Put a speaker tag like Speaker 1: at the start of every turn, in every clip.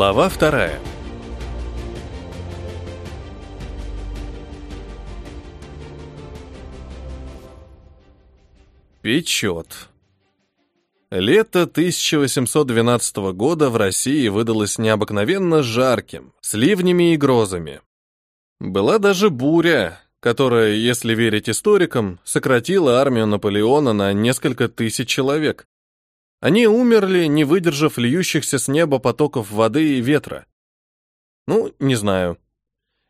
Speaker 1: Глава вторая. Печет. Лето 1812 года в России выдалось необыкновенно жарким, с ливнями и грозами. Была даже буря, которая, если верить историкам, сократила армию Наполеона на несколько тысяч человек. Они умерли, не выдержав льющихся с неба потоков воды и ветра. Ну, не знаю.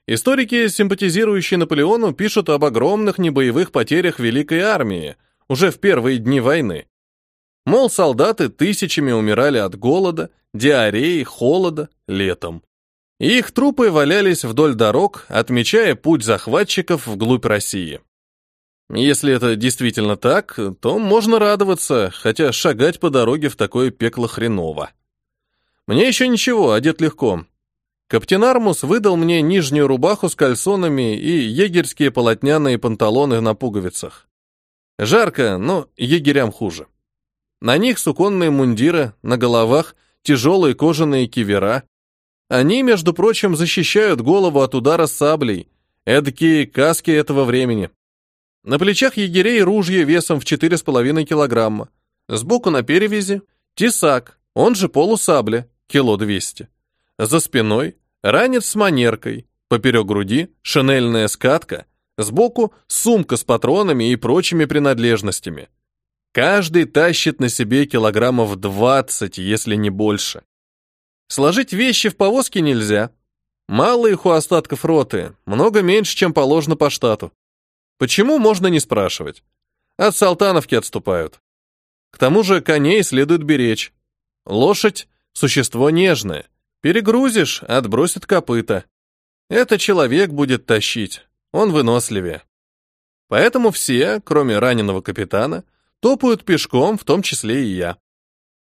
Speaker 1: Историки, симпатизирующие Наполеону, пишут об огромных небоевых потерях Великой армии уже в первые дни войны. Мол, солдаты тысячами умирали от голода, диареи, холода, летом. И их трупы валялись вдоль дорог, отмечая путь захватчиков вглубь России. Если это действительно так, то можно радоваться, хотя шагать по дороге в такое пекло хреново. Мне еще ничего, одет легко. Каптен Армус выдал мне нижнюю рубаху с кальсонами и егерские полотняные панталоны на пуговицах. Жарко, но егерям хуже. На них суконные мундиры, на головах тяжелые кожаные кивера. Они, между прочим, защищают голову от удара саблей, эдакие каски этого времени. На плечах егерей ружье весом в 4,5 килограмма. Сбоку на перевязи тесак, он же полусабля, кило 200. За спиной ранец с манеркой, поперек груди шинельная скатка, сбоку сумка с патронами и прочими принадлежностями. Каждый тащит на себе килограммов 20, если не больше. Сложить вещи в повозке нельзя. Мало их у остатков роты, много меньше, чем положено по штату. Почему, можно не спрашивать. От Салтановки отступают. К тому же коней следует беречь. Лошадь — существо нежное. Перегрузишь — отбросит копыта. Это человек будет тащить, он выносливее. Поэтому все, кроме раненого капитана, топают пешком, в том числе и я.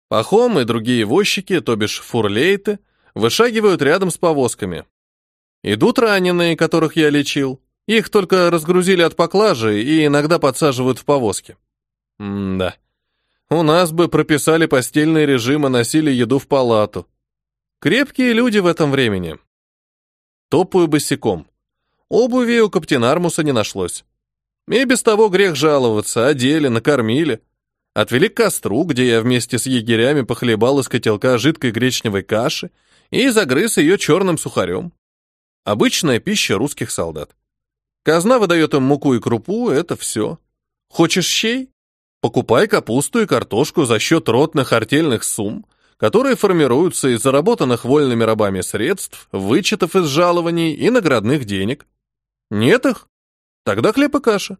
Speaker 1: Пахом и другие возчики, то бишь фурлейты, вышагивают рядом с повозками. Идут раненые, которых я лечил. Их только разгрузили от поклажи и иногда подсаживают в повозки. М-да. У нас бы прописали постельный режим и носили еду в палату. Крепкие люди в этом времени. Топаю босиком. Обуви у каптенармуса не нашлось. И без того грех жаловаться, одели, накормили. Отвели к костру, где я вместе с егерями похлебал из котелка жидкой гречневой каши и загрыз ее черным сухарем. Обычная пища русских солдат. Казна выдает им муку и крупу, это все. Хочешь щей? Покупай капусту и картошку за счет ротных артельных сумм, которые формируются из заработанных вольными рабами средств, вычетов из жалований и наградных денег. Нет их? Тогда хлеб и каша.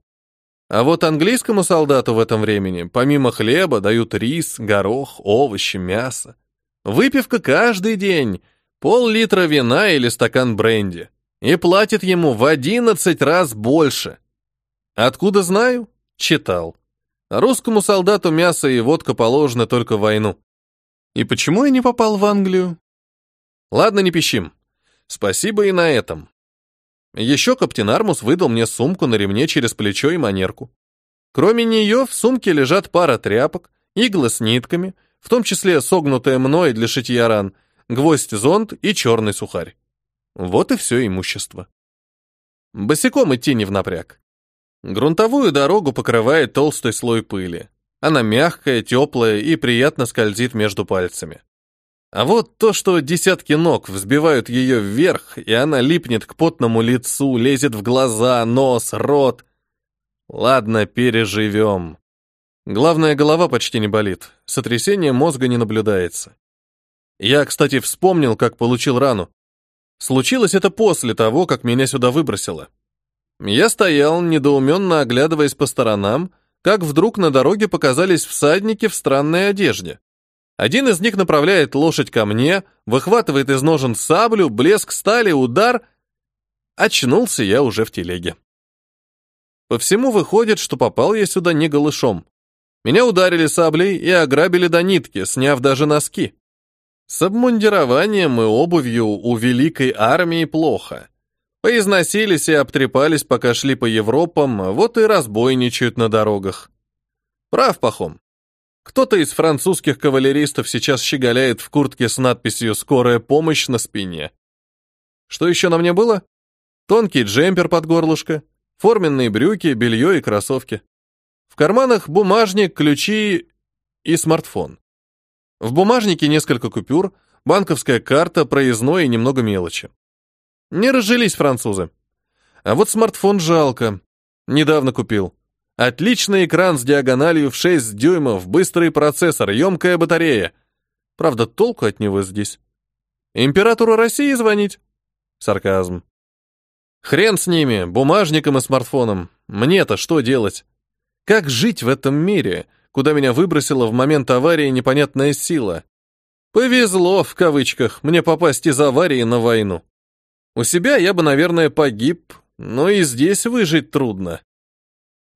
Speaker 1: А вот английскому солдату в этом времени помимо хлеба дают рис, горох, овощи, мясо. Выпивка каждый день, пол-литра вина или стакан бренди и платит ему в одиннадцать раз больше. Откуда знаю? Читал. Русскому солдату мясо и водка положены только в войну. И почему я не попал в Англию? Ладно, не пищим. Спасибо и на этом. Еще каптен Армус выдал мне сумку на ремне через плечо и манерку. Кроме нее в сумке лежат пара тряпок, иглы с нитками, в том числе согнутая мной для шитья ран, гвоздь-зонт и черный сухарь. Вот и все имущество. Босиком идти не в напряг. Грунтовую дорогу покрывает толстый слой пыли. Она мягкая, теплая и приятно скользит между пальцами. А вот то, что десятки ног взбивают ее вверх, и она липнет к потному лицу, лезет в глаза, нос, рот. Ладно, переживем. Главное, голова почти не болит, сотрясение мозга не наблюдается. Я, кстати, вспомнил, как получил рану. Случилось это после того, как меня сюда выбросило. Я стоял, недоуменно оглядываясь по сторонам, как вдруг на дороге показались всадники в странной одежде. Один из них направляет лошадь ко мне, выхватывает из ножен саблю, блеск стали, удар. Очнулся я уже в телеге. По всему выходит, что попал я сюда не голышом. Меня ударили саблей и ограбили до нитки, сняв даже носки. С обмундированием и обувью у великой армии плохо. Поизносились и обтрепались, пока шли по Европам, вот и разбойничают на дорогах. Прав, Пахом. Кто-то из французских кавалеристов сейчас щеголяет в куртке с надписью «Скорая помощь» на спине. Что еще на мне было? Тонкий джемпер под горлышко, форменные брюки, белье и кроссовки. В карманах бумажник, ключи и смартфон. В бумажнике несколько купюр, банковская карта, проездной и немного мелочи. Не разжились французы. А вот смартфон жалко. Недавно купил. Отличный экран с диагональю в 6 дюймов, быстрый процессор, емкая батарея. Правда, толку от него здесь. Императору России звонить? Сарказм. Хрен с ними, бумажником и смартфоном. Мне-то что делать? Как жить в этом мире, куда меня выбросила в момент аварии непонятная сила? Повезло, в кавычках, мне попасть из аварии на войну. У себя я бы, наверное, погиб, но и здесь выжить трудно.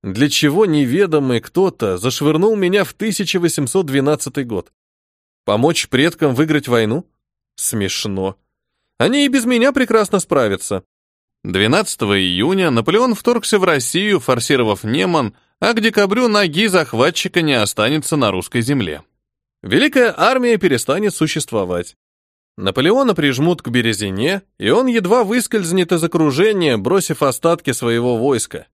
Speaker 1: Для чего неведомый кто-то зашвырнул меня в 1812 год? Помочь предкам выиграть войну? Смешно. Они и без меня прекрасно справятся. 12 июня Наполеон вторгся в Россию, форсировав Неман, а к декабрю ноги захватчика не останется на русской земле. Великая армия перестанет существовать. Наполеона прижмут к Березине, и он едва выскользнет из окружения, бросив остатки своего войска.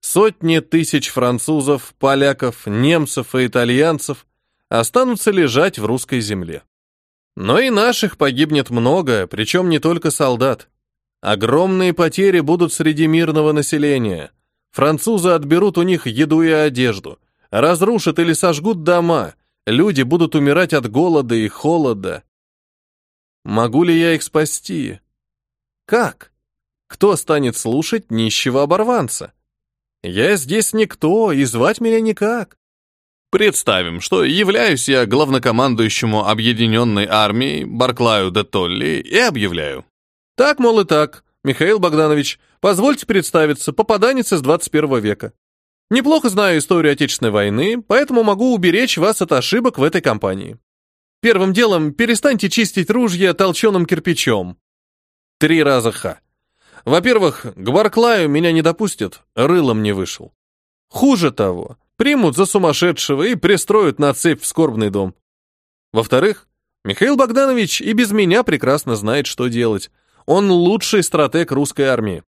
Speaker 1: Сотни тысяч французов, поляков, немцев и итальянцев останутся лежать в русской земле. Но и наших погибнет много, причем не только солдат. Огромные потери будут среди мирного населения. Французы отберут у них еду и одежду, разрушат или сожгут дома, люди будут умирать от голода и холода. Могу ли я их спасти? Как? Кто станет слушать нищего оборванца? Я здесь никто, и звать меня никак. Представим, что являюсь я главнокомандующему объединенной армией Барклаю де Толли и объявляю. Так, мол, и так. Михаил Богданович, позвольте представиться, попаданец из 21 века. Неплохо знаю историю Отечественной войны, поэтому могу уберечь вас от ошибок в этой кампании. Первым делом перестаньте чистить ружья толченым кирпичом. Три раза ха. Во-первых, к Барклаю меня не допустят, рылом не вышел. Хуже того, примут за сумасшедшего и пристроят на цепь в скорбный дом. Во-вторых, Михаил Богданович и без меня прекрасно знает, что делать. Он лучший стратег русской армии.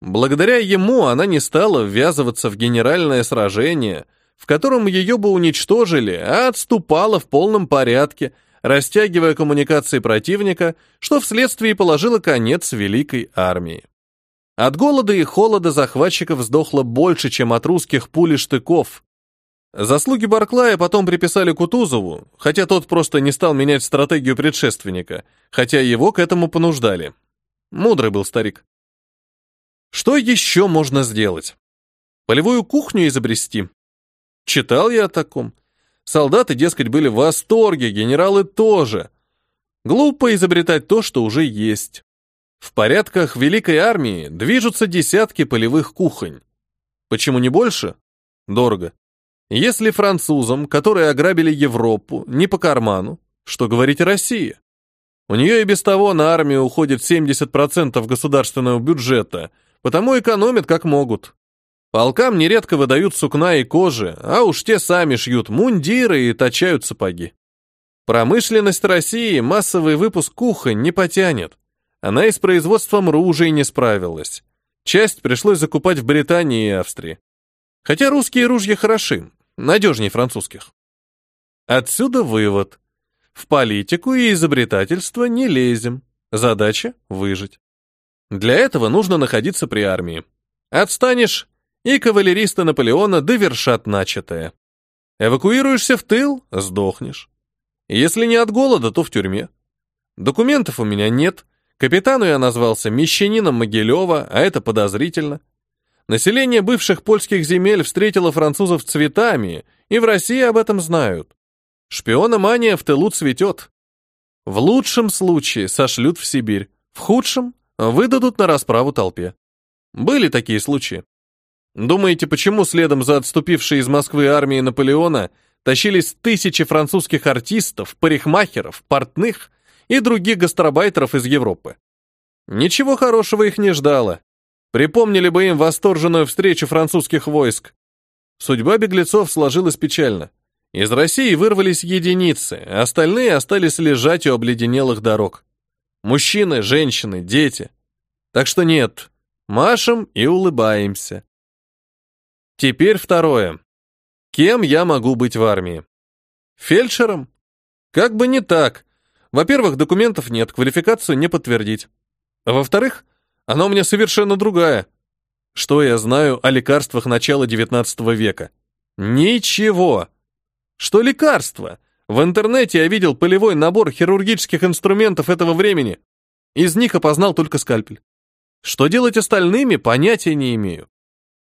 Speaker 1: Благодаря ему она не стала ввязываться в генеральное сражение, в котором ее бы уничтожили, а отступала в полном порядке, растягивая коммуникации противника, что вследствие положило конец великой армии. От голода и холода захватчиков сдохло больше, чем от русских пуль и штыков. Заслуги Барклая потом приписали Кутузову, хотя тот просто не стал менять стратегию предшественника, хотя его к этому понуждали. Мудрый был старик. Что еще можно сделать? Полевую кухню изобрести? Читал я о таком. Солдаты, дескать, были в восторге, генералы тоже. Глупо изобретать то, что уже есть. В порядках Великой Армии движутся десятки полевых кухонь. Почему не больше? Дорого. Если французам, которые ограбили Европу, не по карману, что говорить о России? У нее и без того на армию уходит 70% государственного бюджета, потому экономят как могут. Полкам нередко выдают сукна и кожи, а уж те сами шьют мундиры и точают сапоги. Промышленность России массовый выпуск кухонь не потянет. Она и с производством ружей не справилась. Часть пришлось закупать в Британии и Австрии. Хотя русские ружья хороши, надежнее французских. Отсюда вывод. В политику и изобретательство не лезем. Задача — выжить. Для этого нужно находиться при армии. Отстанешь и кавалеристы Наполеона довершат начатое. Эвакуируешься в тыл — сдохнешь. Если не от голода, то в тюрьме. Документов у меня нет. Капитану я назвался мещанином Могилева, а это подозрительно. Население бывших польских земель встретило французов цветами, и в России об этом знают. Шпиономания в тылу цветет. В лучшем случае сошлют в Сибирь, в худшем — выдадут на расправу толпе. Были такие случаи. Думаете, почему следом за отступившей из Москвы армией Наполеона тащились тысячи французских артистов, парикмахеров, портных и других гастробайтеров из Европы? Ничего хорошего их не ждало. Припомнили бы им восторженную встречу французских войск. Судьба беглецов сложилась печально. Из России вырвались единицы, остальные остались лежать у обледенелых дорог. Мужчины, женщины, дети. Так что нет, машем и улыбаемся. Теперь второе. Кем я могу быть в армии? Фельдшером? Как бы не так. Во-первых, документов нет, квалификацию не подтвердить. А во-вторых, она у меня совершенно другая. Что я знаю о лекарствах начала XIX века? Ничего. Что лекарства? В интернете я видел полевой набор хирургических инструментов этого времени. Из них опознал только скальпель. Что делать остальными, понятия не имею.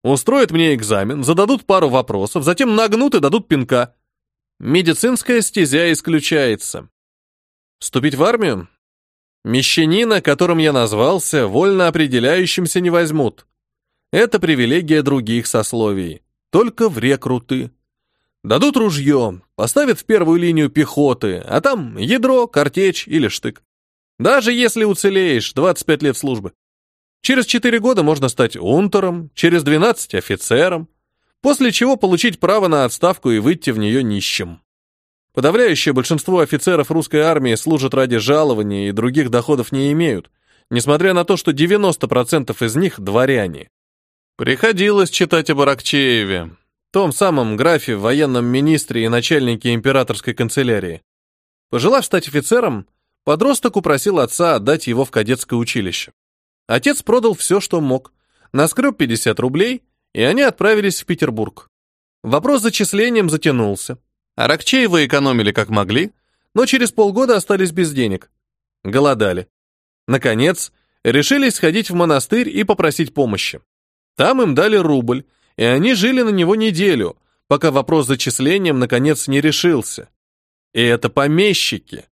Speaker 1: Устроят мне экзамен, зададут пару вопросов, затем нагнут и дадут пинка. Медицинская стезя исключается. Вступить в армию? Мещанина, которым я назвался, вольно определяющимся не возьмут. Это привилегия других сословий. Только в рекруты. Дадут ружье, поставят в первую линию пехоты, а там ядро, картечь или штык. Даже если уцелеешь, 25 лет службы. Через 4 года можно стать унтером, через 12 офицером, после чего получить право на отставку и выйти в нее нищим. Подавляющее большинство офицеров русской армии служат ради жалования и других доходов не имеют, несмотря на то, что 90% из них дворяне. Приходилось читать об Аракчееве, том самом графе, военном министре и начальнике императорской канцелярии. Пожелав стать офицером, подросток упросил отца отдать его в кадетское училище. Отец продал все, что мог, наскреб 50 рублей, и они отправились в Петербург. Вопрос с зачислением затянулся. Аракчеева экономили как могли, но через полгода остались без денег. Голодали. Наконец, решили сходить в монастырь и попросить помощи. Там им дали рубль, и они жили на него неделю, пока вопрос с зачислением наконец не решился. И это помещики.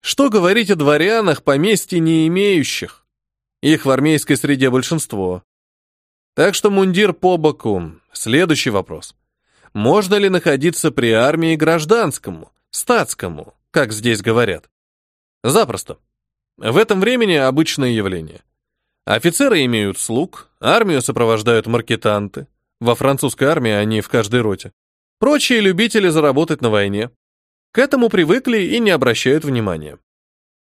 Speaker 1: Что говорить о дворянах, поместья не имеющих? Их в армейской среде большинство. Так что мундир по боку. Следующий вопрос. Можно ли находиться при армии гражданскому, статскому, как здесь говорят? Запросто. В этом времени обычное явление. Офицеры имеют слуг, армию сопровождают маркетанты, во французской армии они в каждой роте. Прочие любители заработать на войне. К этому привыкли и не обращают внимания.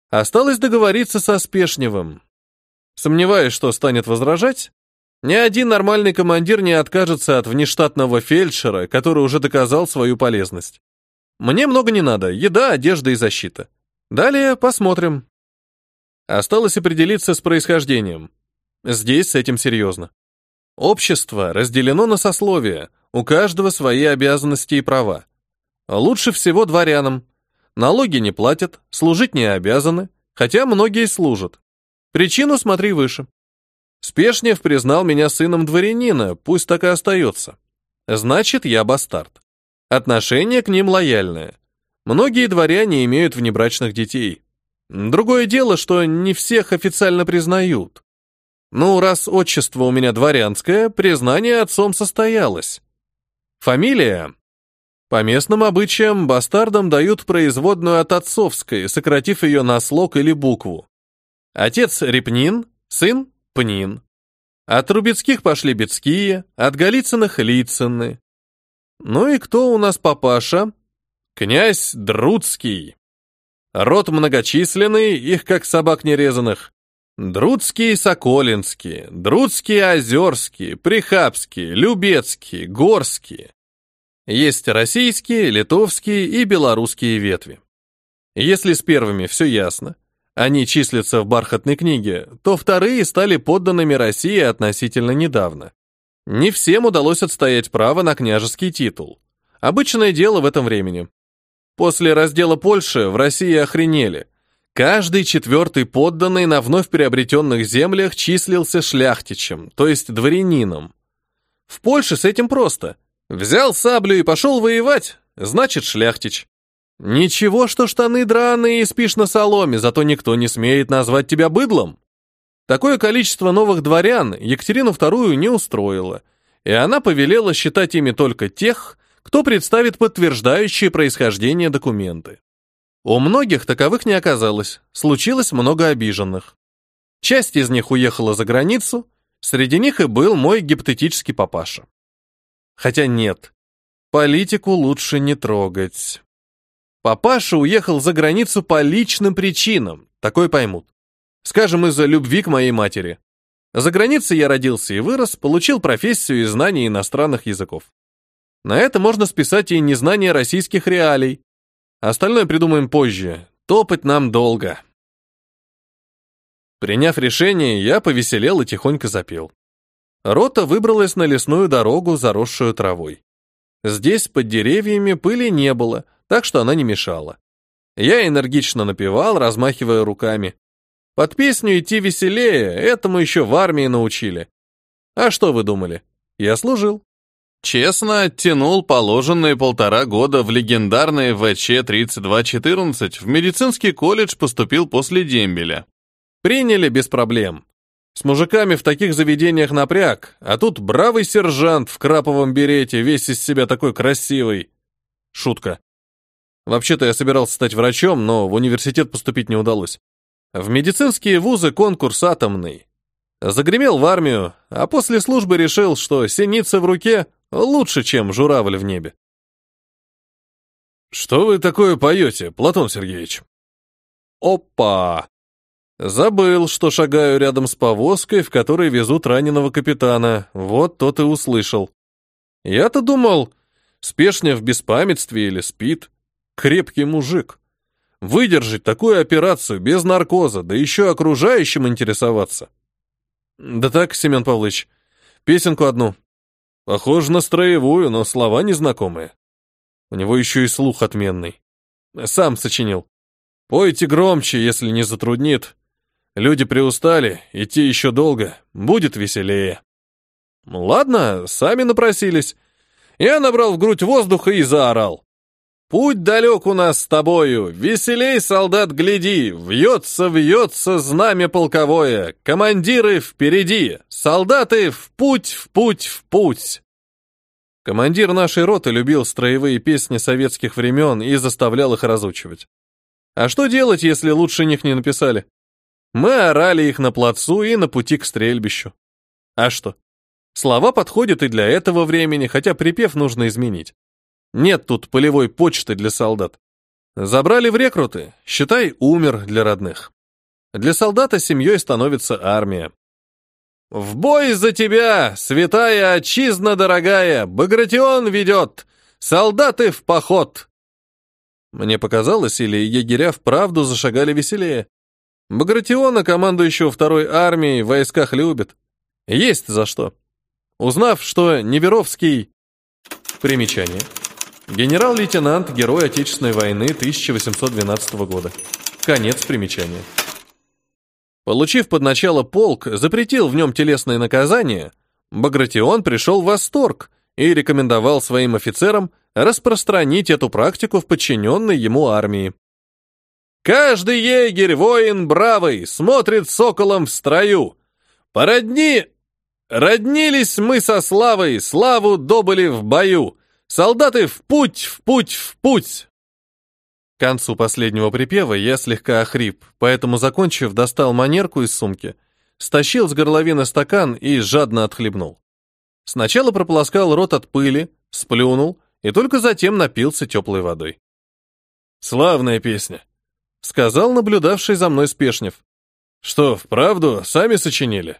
Speaker 1: Осталось договориться со Спешневым. Сомневаюсь, что станет возражать. Ни один нормальный командир не откажется от внештатного фельдшера, который уже доказал свою полезность. Мне много не надо, еда, одежда и защита. Далее посмотрим. Осталось определиться с происхождением. Здесь с этим серьезно. Общество разделено на сословия, у каждого свои обязанности и права. Лучше всего дворянам. Налоги не платят, служить не обязаны, хотя многие служат. Причину смотри выше. Спешнев признал меня сыном дворянина, пусть так и остается. Значит, я бастард. Отношение к ним лояльное. Многие дворяне имеют внебрачных детей. Другое дело, что не всех официально признают. Ну, раз отчество у меня дворянское, признание отцом состоялось. Фамилия? По местным обычаям бастардам дают производную от отцовской, сократив ее на слог или букву. Отец Репнин, сын Пнин. От Трубецких пошли Бецкие, от Голицыных — Лицыны. Ну и кто у нас папаша? Князь Друцкий. Род многочисленный, их как собак нерезанных. Друцкие Соколинские, Друцкие Озерские, Прихабские, Любецкие, Горские. Есть российские, литовские и белорусские ветви. Если с первыми все ясно, они числятся в бархатной книге, то вторые стали подданными России относительно недавно. Не всем удалось отстоять право на княжеский титул. Обычное дело в этом времени. После раздела Польши в России охренели – Каждый четвертый подданный на вновь приобретенных землях числился шляхтичем, то есть дворянином. В Польше с этим просто. Взял саблю и пошел воевать, значит шляхтич. Ничего, что штаны драные и спишь на соломе, зато никто не смеет назвать тебя быдлом. Такое количество новых дворян Екатерину II не устроило, и она повелела считать ими только тех, кто представит подтверждающие происхождение документы. У многих таковых не оказалось, случилось много обиженных. Часть из них уехала за границу, среди них и был мой гипотетический папаша. Хотя нет. Политику лучше не трогать. Папаша уехал за границу по личным причинам, такой поймут. Скажем, из-за любви к моей матери. За границей я родился и вырос, получил профессию и знания иностранных языков. На это можно списать и незнание российских реалий. Остальное придумаем позже. Топать нам долго. Приняв решение, я повеселел и тихонько запел. Рота выбралась на лесную дорогу, заросшую травой. Здесь под деревьями пыли не было, так что она не мешала. Я энергично напевал, размахивая руками. Под песню идти веселее, этому еще в армии научили. А что вы думали? Я служил. Честно оттянул положенные полтора года в легендарное ВЧ-3214, в медицинский колледж поступил после дембеля. Приняли без проблем. С мужиками в таких заведениях напряг, а тут бравый сержант в краповом берете, весь из себя такой красивый. Шутка. Вообще-то я собирался стать врачом, но в университет поступить не удалось. В медицинские вузы конкурс атомный. Загремел в армию, а после службы решил, что синица в руке лучше, чем журавль в небе. «Что вы такое поете, Платон Сергеевич?» «Опа! Забыл, что шагаю рядом с повозкой, в которой везут раненого капитана. Вот тот и услышал. Я-то думал, спешня в беспамятстве или спит. Крепкий мужик. Выдержать такую операцию без наркоза, да еще окружающим интересоваться. Да так, Семен Павлович, песенку одну. Похоже на строевую, но слова незнакомые. У него еще и слух отменный. Сам сочинил. Пойте громче, если не затруднит. Люди приустали, идти еще долго, будет веселее. Ладно, сами напросились. Я набрал в грудь воздуха и заорал. Путь далек у нас с тобою, веселей, солдат, гляди, вьется, вьется знамя полковое, командиры впереди, солдаты в путь, в путь, в путь. Командир нашей роты любил строевые песни советских времен и заставлял их разучивать. А что делать, если лучше них не написали? Мы орали их на плацу и на пути к стрельбищу. А что? Слова подходят и для этого времени, хотя припев нужно изменить. Нет тут полевой почты для солдат. Забрали в рекруты, считай, умер для родных. Для солдата семьей становится армия. «В бой за тебя, святая отчизна дорогая, Багратион ведет! Солдаты в поход!» Мне показалось, или егеря вправду зашагали веселее. Багратиона, командующего второй армией, в войсках любит. Есть за что. Узнав, что Неверовский... Примечание. Генерал-лейтенант, герой Отечественной войны 1812 года. Конец примечания. Получив под начало полк, запретил в нем телесные наказания, Багратион пришел в восторг и рекомендовал своим офицерам распространить эту практику в подчиненной ему армии. «Каждый егерь, воин бравый, смотрит соколом в строю. Породни... Роднились мы со славой, славу добыли в бою. Солдаты в путь, в путь, в путь!» К концу последнего припева я слегка охрип, поэтому, закончив, достал манерку из сумки, стащил с горловины стакан и жадно отхлебнул. Сначала прополоскал рот от пыли, сплюнул и только затем напился теплой водой. «Славная песня», — сказал наблюдавший за мной Спешнев. «Что, вправду, сами сочинили?»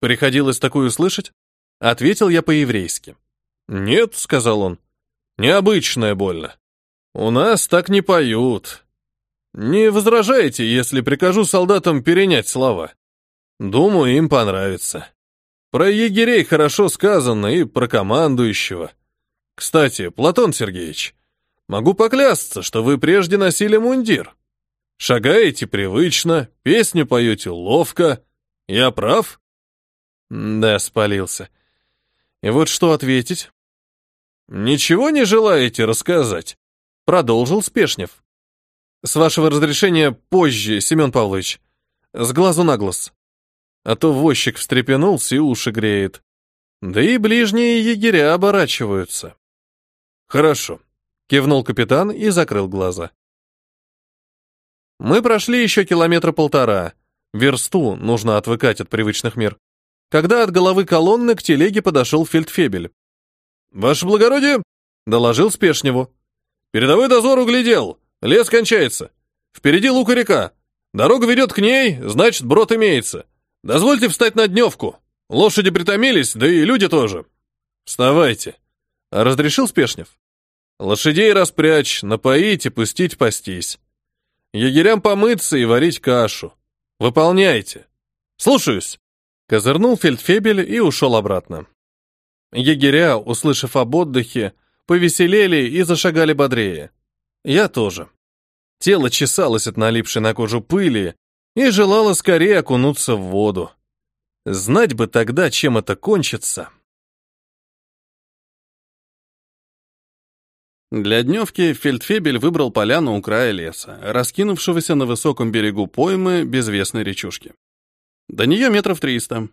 Speaker 1: «Приходилось такую слышать?» Ответил я по-еврейски. «Нет», — сказал он, — «необычное больно. У нас так не поют. Не возражайте, если прикажу солдатам перенять слова. Думаю, им понравится. Про егерей хорошо сказано и про командующего. Кстати, Платон Сергеевич, могу поклясться, что вы прежде носили мундир. Шагаете привычно, песню поете ловко. Я прав?» Да, спалился. И вот что ответить? «Ничего не желаете рассказать?» Продолжил Спешнев. «С вашего разрешения позже, Семен Павлович. С глазу на глаз. А то возчик встрепенулся и уши греет. Да и ближние егеря оборачиваются». «Хорошо», — кивнул капитан и закрыл глаза. Мы прошли еще километра полтора. Версту нужно отвыкать от привычных мер. Когда от головы колонны к телеге подошел фельдфебель. «Ваше благородие!» доложил Спешневу. «Передовой дозор углядел. Лес кончается. Впереди лука река. Дорога ведет к ней, значит, брод имеется. Дозвольте встать на дневку. Лошади притомились, да и люди тоже. Вставайте. Разрешил Спешнев. Лошадей распрячь, напоить и пустить пастись. Егерям помыться и варить кашу. Выполняйте. Слушаюсь. Козырнул фельдфебель и ушел обратно. Егеря, услышав об отдыхе, повеселели и зашагали бодрее. Я тоже. Тело чесалось от налипшей на кожу пыли и желало скорее окунуться в воду. Знать бы тогда, чем это кончится. Для дневки фельдфебель выбрал поляну у края леса, раскинувшегося на высоком берегу поймы безвестной речушки. До нее метров триста.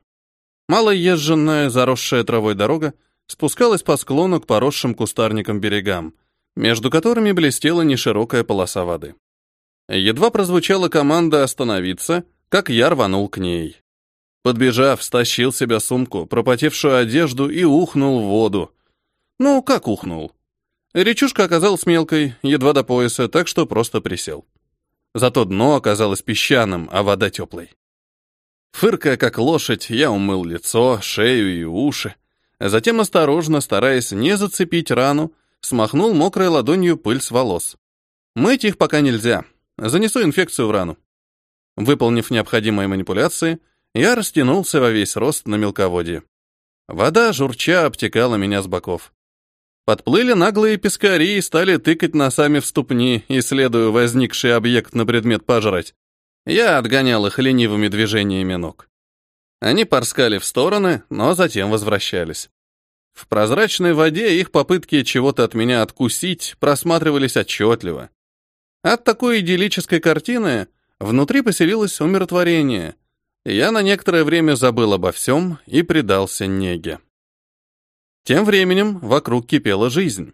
Speaker 1: Малоезженная, заросшая травой дорога спускалась по склону к поросшим кустарникам берегам, между которыми блестела неширокая полоса воды. Едва прозвучала команда остановиться, как я рванул к ней. Подбежав, стащил себя сумку, пропотевшую одежду и ухнул в воду. Ну, как ухнул? Речушка оказалась мелкой, едва до пояса, так что просто присел. Зато дно оказалось песчаным, а вода теплой. Фыркая, как лошадь, я умыл лицо, шею и уши. Затем, осторожно, стараясь не зацепить рану, смахнул мокрой ладонью пыль с волос. Мыть их пока нельзя. Занесу инфекцию в рану. Выполнив необходимые манипуляции, я растянулся во весь рост на мелководье. Вода, журча, обтекала меня с боков. Подплыли наглые пескари и стали тыкать носами в ступни, исследуя возникший объект на предмет пожрать. Я отгонял их ленивыми движениями ног. Они порскали в стороны, но затем возвращались. В прозрачной воде их попытки чего-то от меня откусить просматривались отчетливо. От такой идиллической картины внутри поселилось умиротворение. Я на некоторое время забыл обо всем и предался неге. Тем временем вокруг кипела жизнь.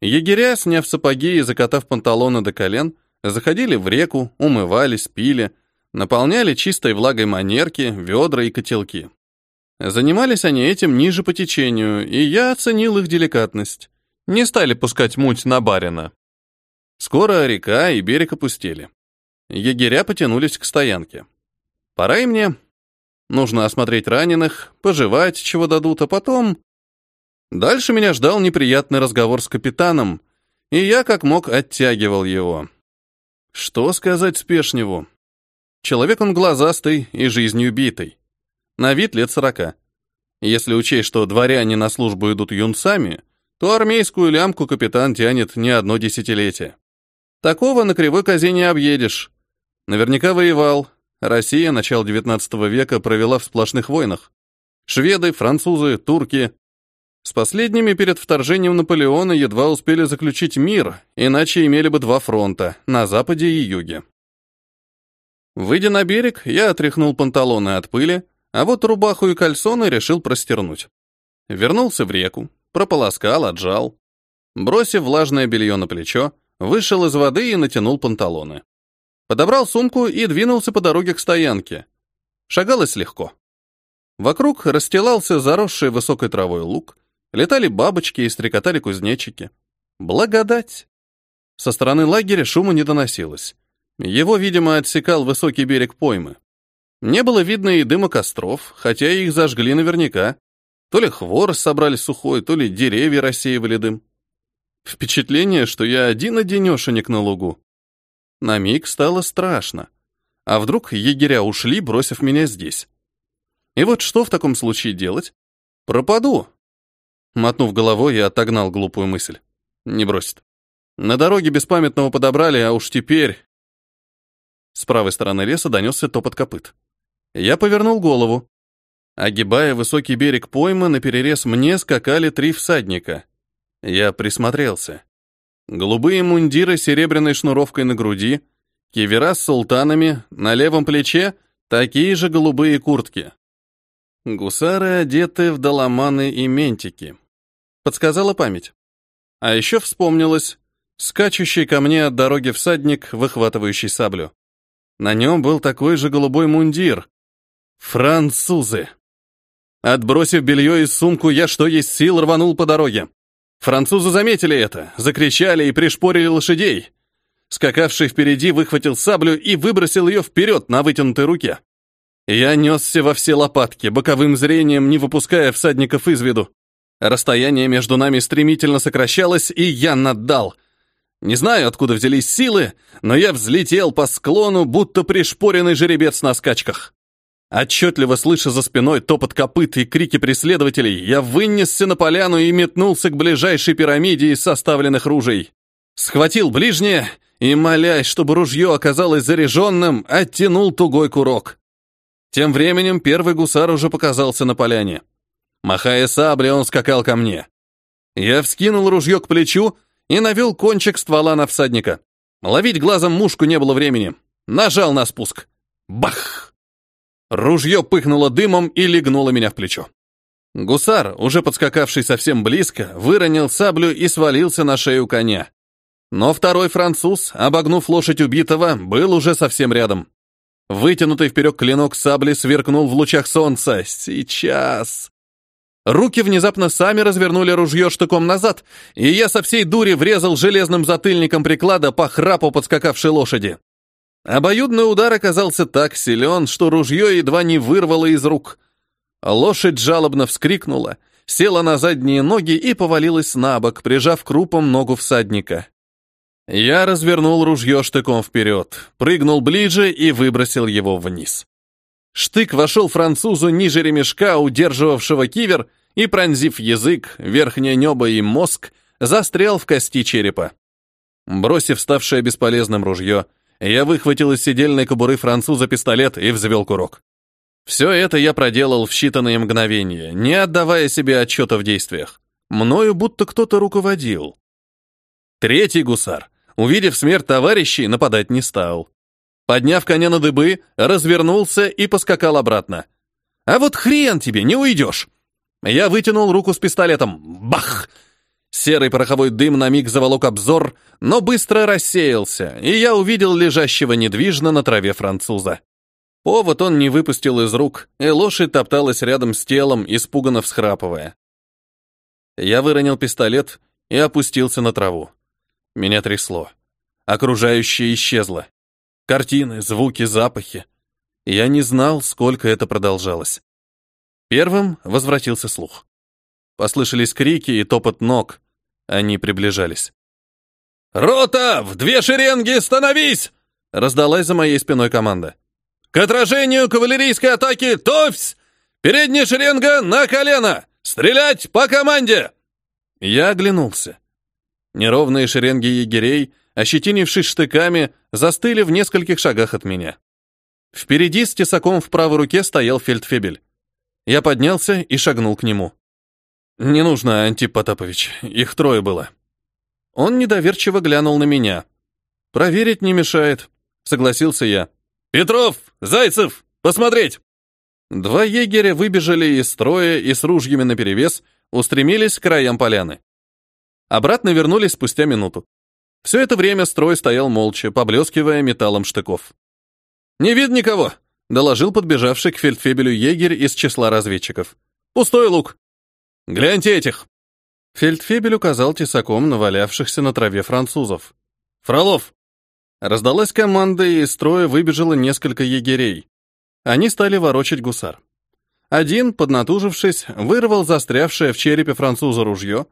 Speaker 1: Егеря, сняв сапоги и закатав панталоны до колен, заходили в реку, умывались, пили, наполняли чистой влагой манерки, ведра и котелки. Занимались они этим ниже по течению, и я оценил их деликатность. Не стали пускать муть на барина. Скоро река и берег опустели. Егеря потянулись к стоянке. Пора и мне. Нужно осмотреть раненых, пожевать, чего дадут, а потом Дальше меня ждал неприятный разговор с капитаном, и я как мог оттягивал его. Что сказать Спешневу? Человек он глазастый и жизнью битый. На вид лет сорока. Если учесть, что дворяне на службу идут юнцами, то армейскую лямку капитан тянет не одно десятилетие. Такого на кривой козе не объедешь. Наверняка воевал. Россия начала XIX века провела в сплошных войнах. Шведы, французы, турки, с последними перед вторжением Наполеона едва успели заключить мир, иначе имели бы два фронта, на западе и юге. Выйдя на берег, я отряхнул панталоны от пыли, а вот рубаху и кальсоны решил простернуть. Вернулся в реку, прополоскал, отжал. Бросив влажное белье на плечо, вышел из воды и натянул панталоны. Подобрал сумку и двинулся по дороге к стоянке. Шагалось легко. Вокруг расстилался заросший высокой травой луг, Летали бабочки и стрекотали кузнечики. Благодать! Со стороны лагеря шума не доносилось. Его, видимо, отсекал высокий берег поймы. Не было видно и дыма костров, хотя их зажгли наверняка. То ли хворост собрали сухой, то ли деревья рассеивали дым. Впечатление, что я один-одинешенек на лугу. На миг стало страшно. А вдруг егеря ушли, бросив меня здесь? И вот что в таком случае делать? Пропаду, Мотнув головой, я отогнал глупую мысль. Не бросит. На дороге беспамятного подобрали, а уж теперь... С правой стороны леса донесся топот копыт. Я повернул голову. Огибая высокий берег поймы, наперерез мне скакали три всадника. Я присмотрелся. Голубые мундиры с серебряной шнуровкой на груди, кивера с султанами, на левом плече такие же голубые куртки. Гусары одеты в доломаны и ментики подсказала память. А еще вспомнилось скачущий ко мне от дороги всадник, выхватывающий саблю. На нем был такой же голубой мундир. Французы. Отбросив белье и сумку, я что есть сил рванул по дороге. Французы заметили это, закричали и пришпорили лошадей. Скакавший впереди выхватил саблю и выбросил ее вперед на вытянутой руке. Я несся во все лопатки, боковым зрением не выпуская всадников из виду. Расстояние между нами стремительно сокращалось, и я наддал. Не знаю, откуда взялись силы, но я взлетел по склону, будто пришпоренный жеребец на скачках. Отчетливо слыша за спиной топот копыт и крики преследователей, я вынесся на поляну и метнулся к ближайшей пирамиде из составленных ружей. Схватил ближнее и, молясь, чтобы ружье оказалось заряженным, оттянул тугой курок. Тем временем первый гусар уже показался на поляне. Махая саблей, он скакал ко мне. Я вскинул ружье к плечу и навел кончик ствола на всадника. Ловить глазом мушку не было времени. Нажал на спуск. Бах! Ружье пыхнуло дымом и легнуло меня в плечо. Гусар, уже подскакавший совсем близко, выронил саблю и свалился на шею коня. Но второй француз, обогнув лошадь убитого, был уже совсем рядом. Вытянутый вперед клинок сабли сверкнул в лучах солнца. Сейчас. Руки внезапно сами развернули ружье штыком назад, и я со всей дури врезал железным затыльником приклада по храпу подскакавшей лошади. Обоюдный удар оказался так силен, что ружье едва не вырвало из рук. Лошадь жалобно вскрикнула, села на задние ноги и повалилась на бок, прижав крупом ногу всадника. Я развернул ружье штыком вперед, прыгнул ближе и выбросил его вниз. Штык вошел французу ниже ремешка, удерживавшего кивер, и, пронзив язык, верхнее небо и мозг, застрял в кости черепа. Бросив ставшее бесполезным ружье, я выхватил из сидельной кобуры француза пистолет и взвел курок. Все это я проделал в считанные мгновения, не отдавая себе отчета в действиях. Мною будто кто-то руководил. Третий гусар, увидев смерть товарищей, нападать не стал. Подняв коня на дыбы, развернулся и поскакал обратно. «А вот хрен тебе, не уйдешь!» Я вытянул руку с пистолетом. Бах! Серый пороховой дым на миг заволок обзор, но быстро рассеялся, и я увидел лежащего недвижно на траве француза. Повод он не выпустил из рук, и лошадь топталась рядом с телом, испуганно всхрапывая. Я выронил пистолет и опустился на траву. Меня трясло. Окружающее исчезло. Картины, звуки, запахи. Я не знал, сколько это продолжалось. Первым возвратился слух. Послышались крики и топот ног. Они приближались. «Рота! В две шеренги! Становись!» Раздалась за моей спиной команда. «К отражению кавалерийской атаки! Товсь! Передняя шеренга на колено! Стрелять по команде!» Я оглянулся. Неровные шеренги егерей, ощетинившись штыками, застыли в нескольких шагах от меня. Впереди с тесаком в правой руке стоял фельдфебель. Я поднялся и шагнул к нему. «Не нужно, Антип Потапович, их трое было». Он недоверчиво глянул на меня. «Проверить не мешает», — согласился я. «Петров! Зайцев! Посмотреть!» Два егеря выбежали из строя и с ружьями наперевес устремились к краям поляны. Обратно вернулись спустя минуту. Все это время строй стоял молча, поблескивая металлом штыков. «Не видно никого», — доложил подбежавший к фельдфебелю егерь из числа разведчиков. «Пустой лук. Гляньте этих!» Фельдфебель указал тесаком на валявшихся на траве французов. «Фролов!» Раздалась команда, и из строя выбежало несколько егерей. Они стали ворочать гусар. Один, поднатужившись, вырвал застрявшее в черепе француза ружье,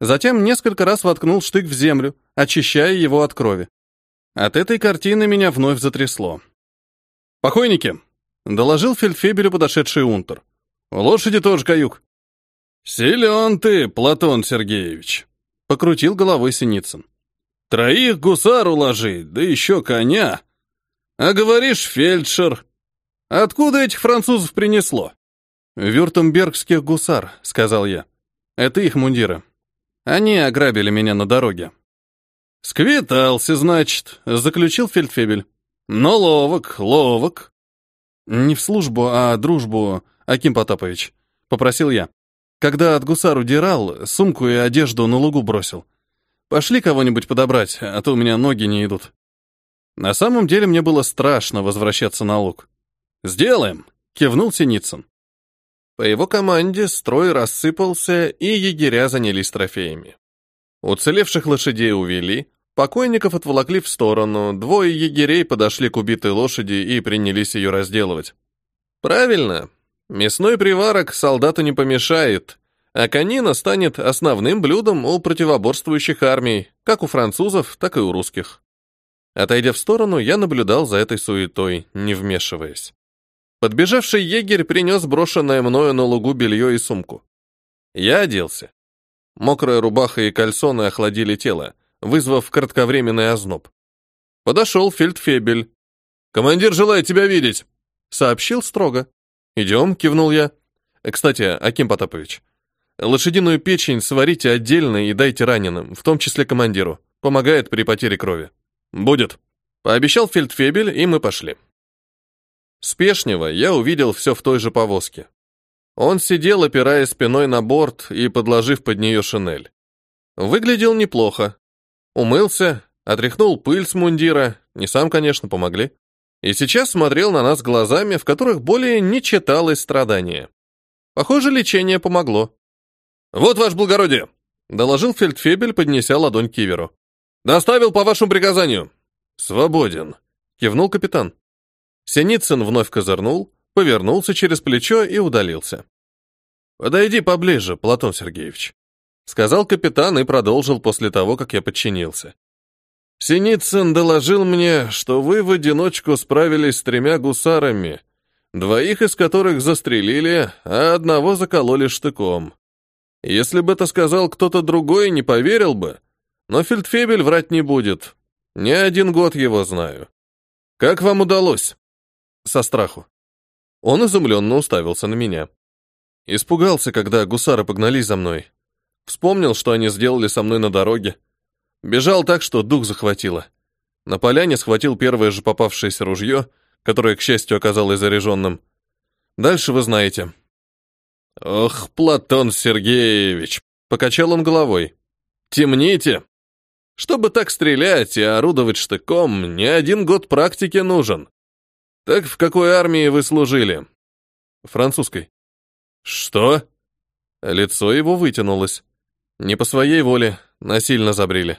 Speaker 1: Затем несколько раз воткнул штык в землю, очищая его от крови. От этой картины меня вновь затрясло. «Покойники!» — доложил фельдфебелю подошедший унтер. «Лошади тоже каюк». «Силен ты, Платон Сергеевич!» — покрутил головой Синицын. «Троих гусар уложить, да еще коня. А говоришь, фельдшер. Откуда этих французов принесло?» «Вюртембергских гусар», — сказал я. «Это их мундиры». Они ограбили меня на дороге. Сквитался, значит, заключил фельдфебель. Но ловок, ловок. Не в службу, а дружбу, Аким Потапович, попросил я. Когда от гусар удирал, сумку и одежду на лугу бросил. Пошли кого-нибудь подобрать, а то у меня ноги не идут. На самом деле мне было страшно возвращаться на луг. «Сделаем!» — кивнул Синицын. По его команде строй рассыпался, и егеря занялись трофеями. Уцелевших лошадей увели, покойников отволокли в сторону, двое егерей подошли к убитой лошади и принялись ее разделывать. Правильно, мясной приварок солдату не помешает, а конина станет основным блюдом у противоборствующих армий, как у французов, так и у русских. Отойдя в сторону, я наблюдал за этой суетой, не вмешиваясь. Подбежавший егерь принес брошенное мною на лугу белье и сумку. Я оделся. Мокрая рубаха и кальсоны охладили тело, вызвав кратковременный озноб. Подошел фельдфебель. «Командир желает тебя видеть», — сообщил строго. «Идем», — кивнул я. «Кстати, Аким Потапович, Лошадиную печень сварите отдельно и дайте раненым, в том числе командиру. Помогает при потере крови. Будет. Пообещал фельдфебель, и мы пошли. Спешнего я увидел все в той же повозке. Он сидел, опираясь спиной на борт и подложив под нее шинель. Выглядел неплохо. Умылся, отряхнул пыль с мундира, не сам, конечно, помогли. И сейчас смотрел на нас глазами, в которых более не читалось страдания. Похоже, лечение помогло. «Вот, ваше благородие!» — доложил фельдфебель, поднеся ладонь к киверу. «Доставил по вашему приказанию». «Свободен», — кивнул капитан. Синицын вновь козырнул, повернулся через плечо и удалился. «Подойди поближе, Платон Сергеевич», — сказал капитан и продолжил после того, как я подчинился. «Синицын доложил мне, что вы в одиночку справились с тремя гусарами, двоих из которых застрелили, а одного закололи штыком. Если бы это сказал кто-то другой, не поверил бы. Но Фельдфебель врать не будет. Не один год его знаю. Как вам удалось? Со страху. Он изумленно уставился на меня. Испугался, когда гусары погнались за мной. Вспомнил, что они сделали со мной на дороге. Бежал так, что дух захватило. На поляне схватил первое же попавшееся ружье, которое, к счастью, оказалось заряженным. Дальше вы знаете. «Ох, Платон Сергеевич!» — покачал он головой. «Темните! Чтобы так стрелять и орудовать штыком, не один год практики нужен. Так в какой армии вы служили?» «Французской». «Что?» Лицо его вытянулось. Не по своей воле, насильно забрили.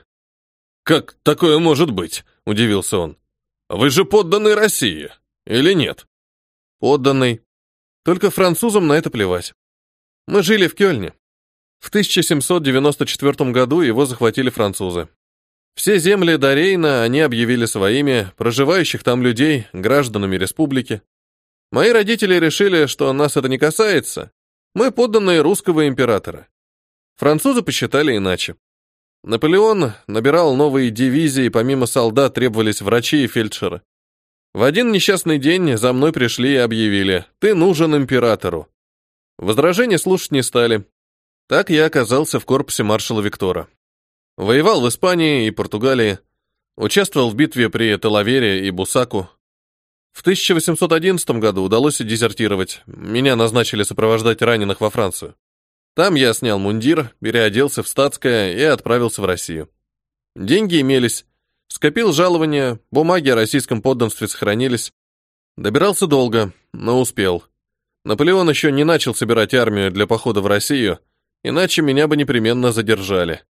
Speaker 1: «Как такое может быть?» — удивился он. «Вы же подданный России, или нет?» «Подданный. Только французам на это плевать. Мы жили в Кёльне. В 1794 году его захватили французы. Все земли до Рейна они объявили своими, проживающих там людей, гражданами республики. Мои родители решили, что нас это не касается. Мы подданные русского императора. Французы посчитали иначе. Наполеон набирал новые дивизии, помимо солдат требовались врачи и фельдшеры. В один несчастный день за мной пришли и объявили «Ты нужен императору». Возражения слушать не стали. Так я оказался в корпусе маршала Виктора. Воевал в Испании и Португалии, участвовал в битве при Телавере и Бусаку. В 1811 году удалось дезертировать. Меня назначили сопровождать раненых во Францию. Там я снял мундир, переоделся в статское и отправился в Россию. Деньги имелись, скопил жалования, бумаги о российском подданстве сохранились. Добирался долго, но успел. Наполеон еще не начал собирать армию для похода в Россию, иначе меня бы непременно задержали.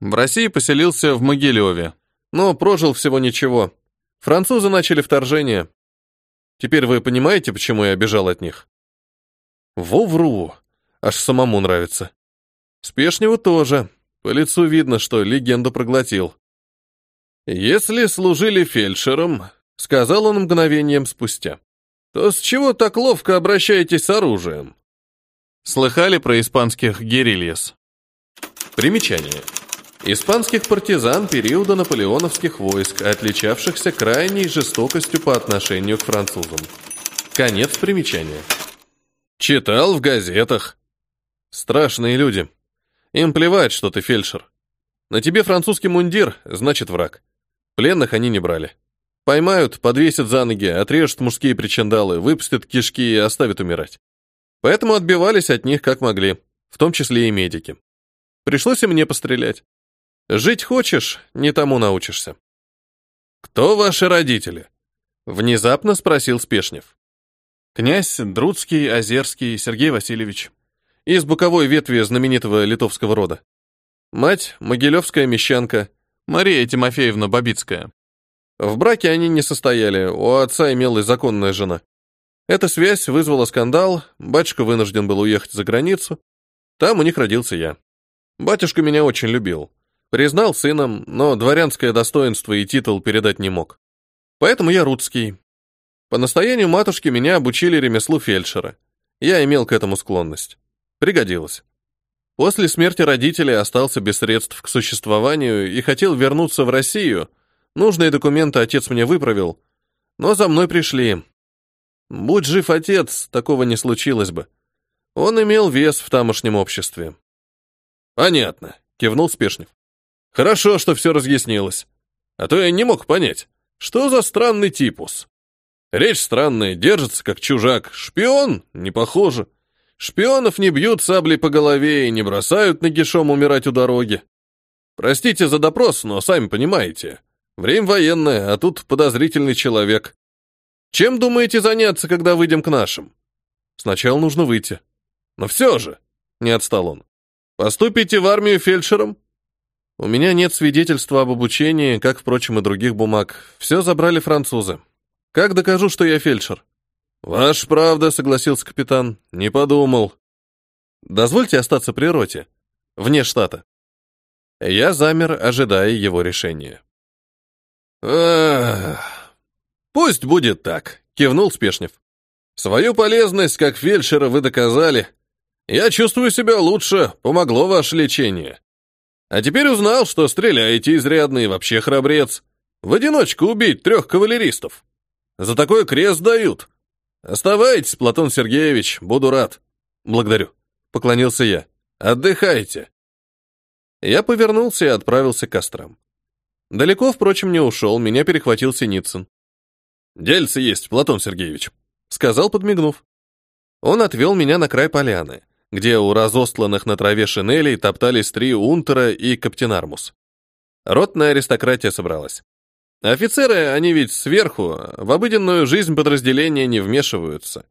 Speaker 1: В России поселился в Могилеве, но прожил всего ничего. Французы начали вторжение. Теперь вы понимаете, почему я бежал от них? Вовру. Аж самому нравится. Спешнего тоже. По лицу видно, что легенду проглотил. Если служили фельдшером, сказал он мгновением спустя, то с чего так ловко обращаетесь с оружием? Слыхали про испанских герильяс? Примечание. Испанских партизан периода наполеоновских войск, отличавшихся крайней жестокостью по отношению к французам. Конец примечания. Читал в газетах. Страшные люди. Им плевать, что ты фельдшер. На тебе французский мундир, значит враг. Пленных они не брали. Поймают, подвесят за ноги, отрежут мужские причиндалы, выпустят кишки и оставят умирать. Поэтому отбивались от них как могли, в том числе и медики. Пришлось и мне пострелять. Жить хочешь, не тому научишься. «Кто ваши родители?» Внезапно спросил Спешнев. Князь Друцкий, Озерский, Сергей Васильевич. Из боковой ветви знаменитого литовского рода. Мать – могилевская мещанка, Мария Тимофеевна Бабицкая. В браке они не состояли, у отца имелась законная жена. Эта связь вызвала скандал, батюшка вынужден был уехать за границу. Там у них родился я. Батюшка меня очень любил. Признал сыном, но дворянское достоинство и титул передать не мог. Поэтому я рудский. По настоянию матушки меня обучили ремеслу фельдшера. Я имел к этому склонность. Пригодилось. После смерти родителей остался без средств к существованию и хотел вернуться в Россию. Нужные документы отец мне выправил, но за мной пришли. Будь жив отец, такого не случилось бы. Он имел вес в тамошнем обществе. Понятно, кивнул Спешнев. Хорошо, что все разъяснилось. А то я не мог понять, что за странный типус. Речь странная, держится как чужак. Шпион? Не похоже. Шпионов не бьют саблей по голове и не бросают нагишом умирать у дороги. Простите за допрос, но сами понимаете. Время военное, а тут подозрительный человек. Чем думаете заняться, когда выйдем к нашим? Сначала нужно выйти. Но все же, не отстал он. Поступите в армию фельдшером? У меня нет свидетельства об обучении, как, впрочем, и других бумаг. Все забрали французы. Как докажу, что я фельдшер? Ваш правда, согласился капитан. Не подумал. Дозвольте остаться при роте, вне штата. Я замер, ожидая его решения. Пусть будет так, кивнул Спешнев. Свою полезность как фельдшера вы доказали. Я чувствую себя лучше, помогло ваше лечение. А теперь узнал, что стреляете изрядно и вообще храбрец. В одиночку убить трех кавалеристов. За такой крест дают. Оставайтесь, Платон Сергеевич, буду рад. Благодарю. Поклонился я. Отдыхайте. Я повернулся и отправился к кострам. Далеко, впрочем, не ушел, меня перехватил Синицын. «Дельце есть, Платон Сергеевич», — сказал, подмигнув. Он отвел меня на край поляны где у разостланных на траве шинелей топтались три унтера и каптенармус. Ротная аристократия собралась. Офицеры, они ведь сверху, в обыденную жизнь подразделения не вмешиваются.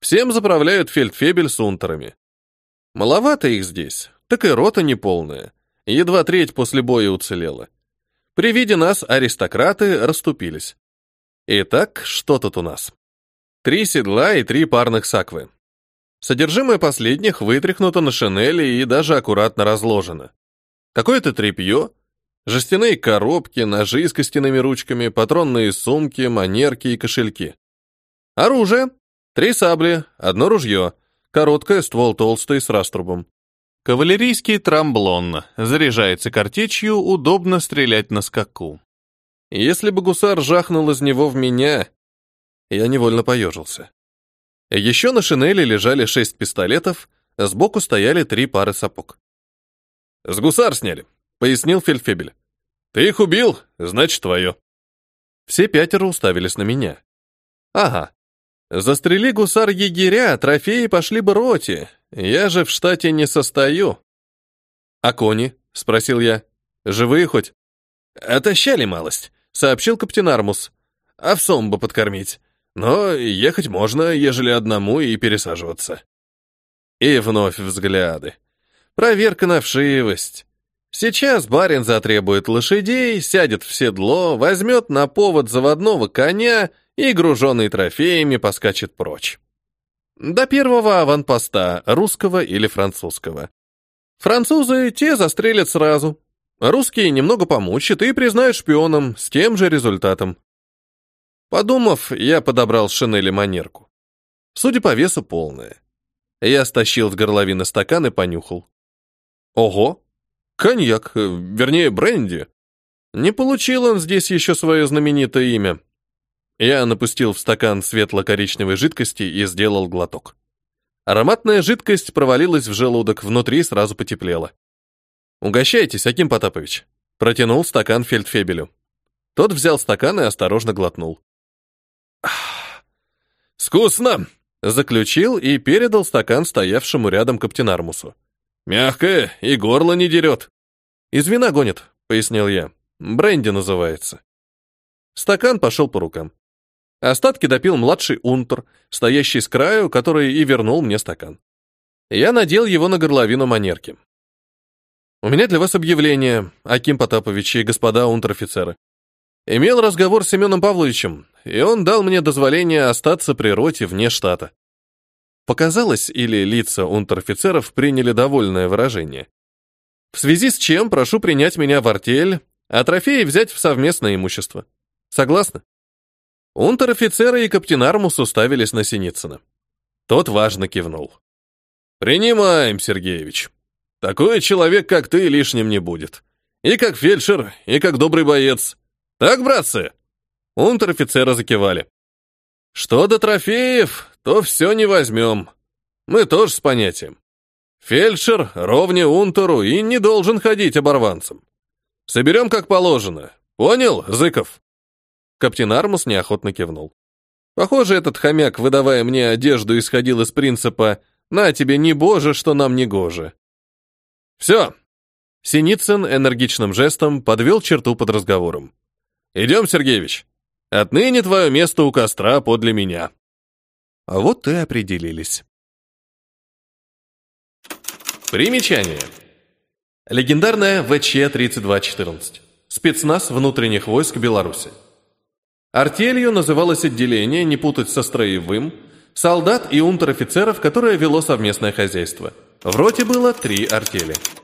Speaker 1: Всем заправляют фельдфебель с унтерами. Маловато их здесь, так и рота неполная. Едва треть после боя уцелела. При виде нас аристократы расступились. Итак, что тут у нас? Три седла и три парных саквы. Содержимое последних вытряхнуто на шинели и даже аккуратно разложено. Какое-то тряпье, жестяные коробки, ножи с костяными ручками, патронные сумки, манерки и кошельки. Оружие. Три сабли, одно ружье, короткое, ствол толстый с раструбом. Кавалерийский трамблон. Заряжается картечью, удобно стрелять на скаку. Если бы гусар жахнул из него в меня, я невольно поежился. Еще на шинели лежали шесть пистолетов, сбоку стояли три пары сапог. «С гусар сняли», — пояснил Фельдфебель. «Ты их убил, значит, твое». Все пятеро уставились на меня. «Ага. Застрели гусар егеря, трофеи пошли бы роте. Я же в штате не состою». «А кони?» — спросил я. «Живые хоть?» «Отощали малость», — сообщил каптен Армус. «Овсом бы подкормить. Но ехать можно, ежели одному и пересаживаться. И вновь взгляды. Проверка на вшивость. Сейчас барин затребует лошадей, сядет в седло, возьмет на повод заводного коня и, груженный трофеями, поскачет прочь. До первого аванпоста, русского или французского. Французы те застрелят сразу. Русские немного помучат и признают шпионом с тем же результатом. Подумав, я подобрал с шинели манерку. Судя по весу, полная. Я стащил с горловины стакан и понюхал. Ого! Коньяк, э, вернее, бренди. Не получил он здесь еще свое знаменитое имя. Я напустил в стакан светло-коричневой жидкости и сделал глоток. Ароматная жидкость провалилась в желудок, внутри сразу потеплело. «Угощайтесь, Аким Потапович», — протянул стакан фельдфебелю. Тот взял стакан и осторожно глотнул. «Вкусно!» — заключил и передал стакан стоявшему рядом каптенармусу. «Мягкое и горло не дерет». «Из вина гонит», — пояснил я. «Бренди называется». Стакан пошел по рукам. Остатки допил младший унтер, стоящий с краю, который и вернул мне стакан. Я надел его на горловину манерки. У меня для вас объявление, Аким Потапович и господа унтер-офицеры. Имел разговор с Семеном Павловичем, и он дал мне дозволение остаться при роте вне штата. Показалось, или лица унтер-офицеров приняли довольное выражение. В связи с чем прошу принять меня в артель, а трофеи взять в совместное имущество. Согласны? Унтер-офицеры и каптен Армус уставились на Синицына. Тот важно кивнул. «Принимаем, Сергеевич. Такой человек, как ты, лишним не будет. И как фельдшер, и как добрый боец. Так, братцы?» Унтер-офицеры закивали. «Что до трофеев, то все не возьмем. Мы тоже с понятием. Фельдшер ровне унтеру и не должен ходить оборванцем. Соберем как положено. Понял, Зыков?» Каптен Армус неохотно кивнул. Похоже, этот хомяк, выдавая мне одежду, исходил из принципа «на тебе не боже, что нам не гоже». «Все!» Синицын энергичным жестом подвел черту под разговором. «Идем, Сергеевич. Отныне твое место у костра подле меня». А вот и определились. Примечание. Легендарная ВЧ-3214. Спецназ внутренних войск Беларуси. Артелью называлось отделение, не путать со строевым, солдат и унтер-офицеров, которое вело совместное хозяйство. В роте было три артели –